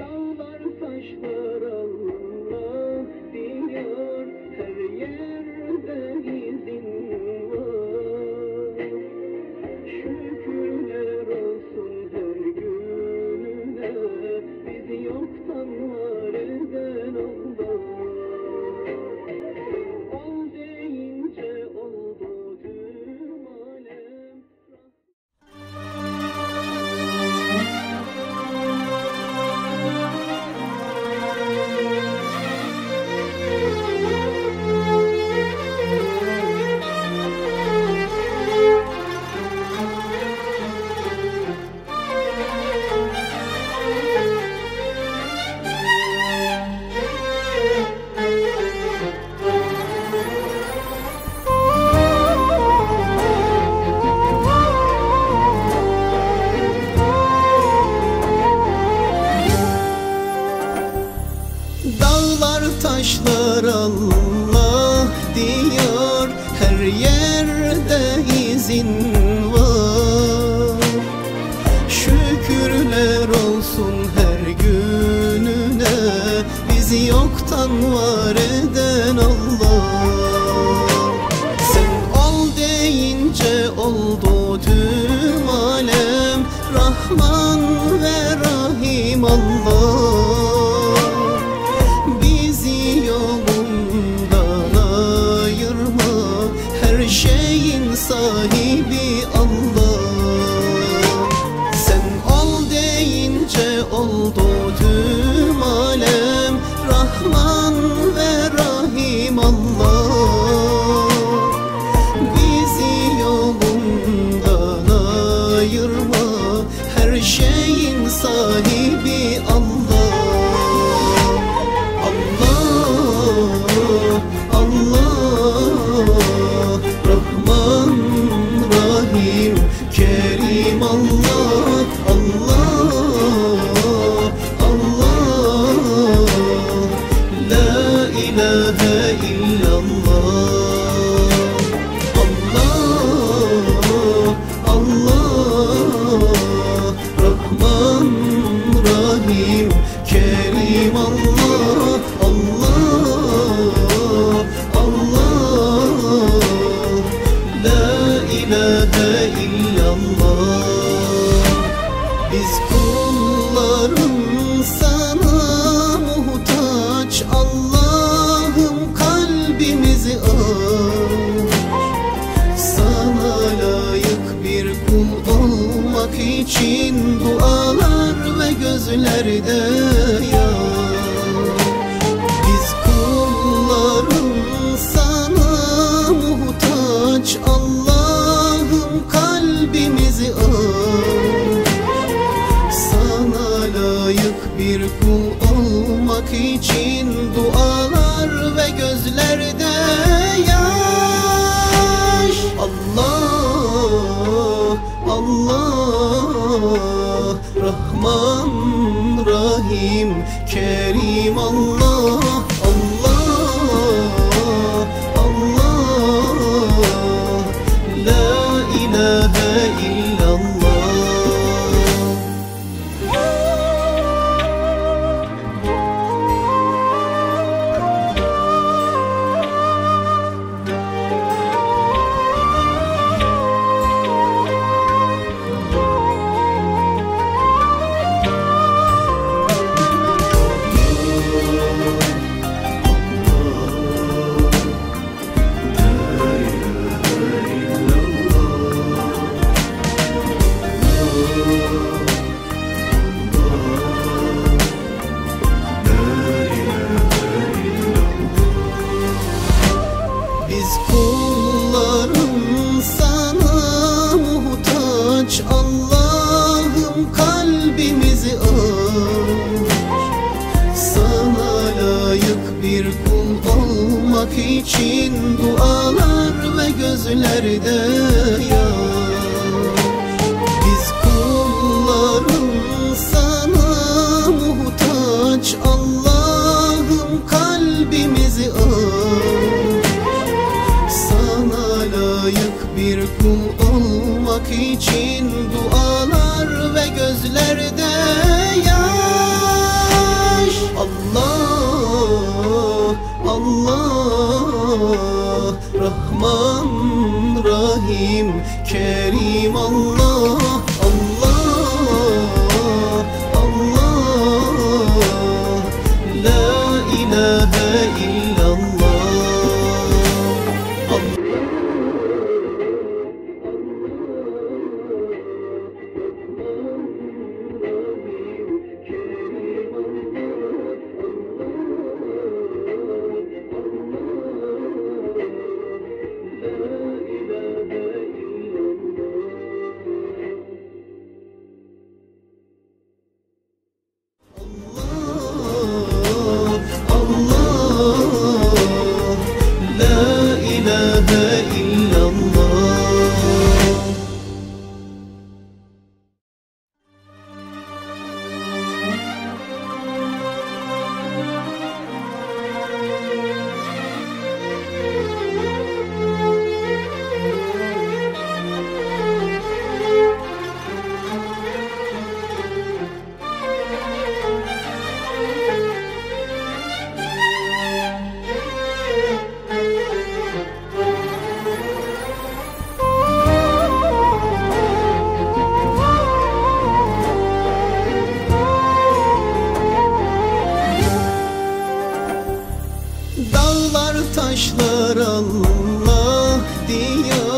Dağlar taşlar Allah taşlar Allah diyor Her yerde izin var. Şükürler olsun her gününe Bizi yoktan var eden Allah. Sen ol deyince oldu tüm alem Rahman ve Rahim Allah in lòng. İçin dualar ve gözlerde yaş Biz kulların sana muhtaç Allah'ım kalbimizi aç sana layık bir kul olmak için dualar ve gözlerde yaş Allah Rahman Rahim Kerim Allah için dualar ve gözlerde yağar Biz kullarım sana muhtaç Allah'ım kalbimizi al Sana layık bir kul olmak için dualar ve gözlerde yaş Allah Allah. Kerim, Kerim Allah. Dağlar taşlar Allah diyar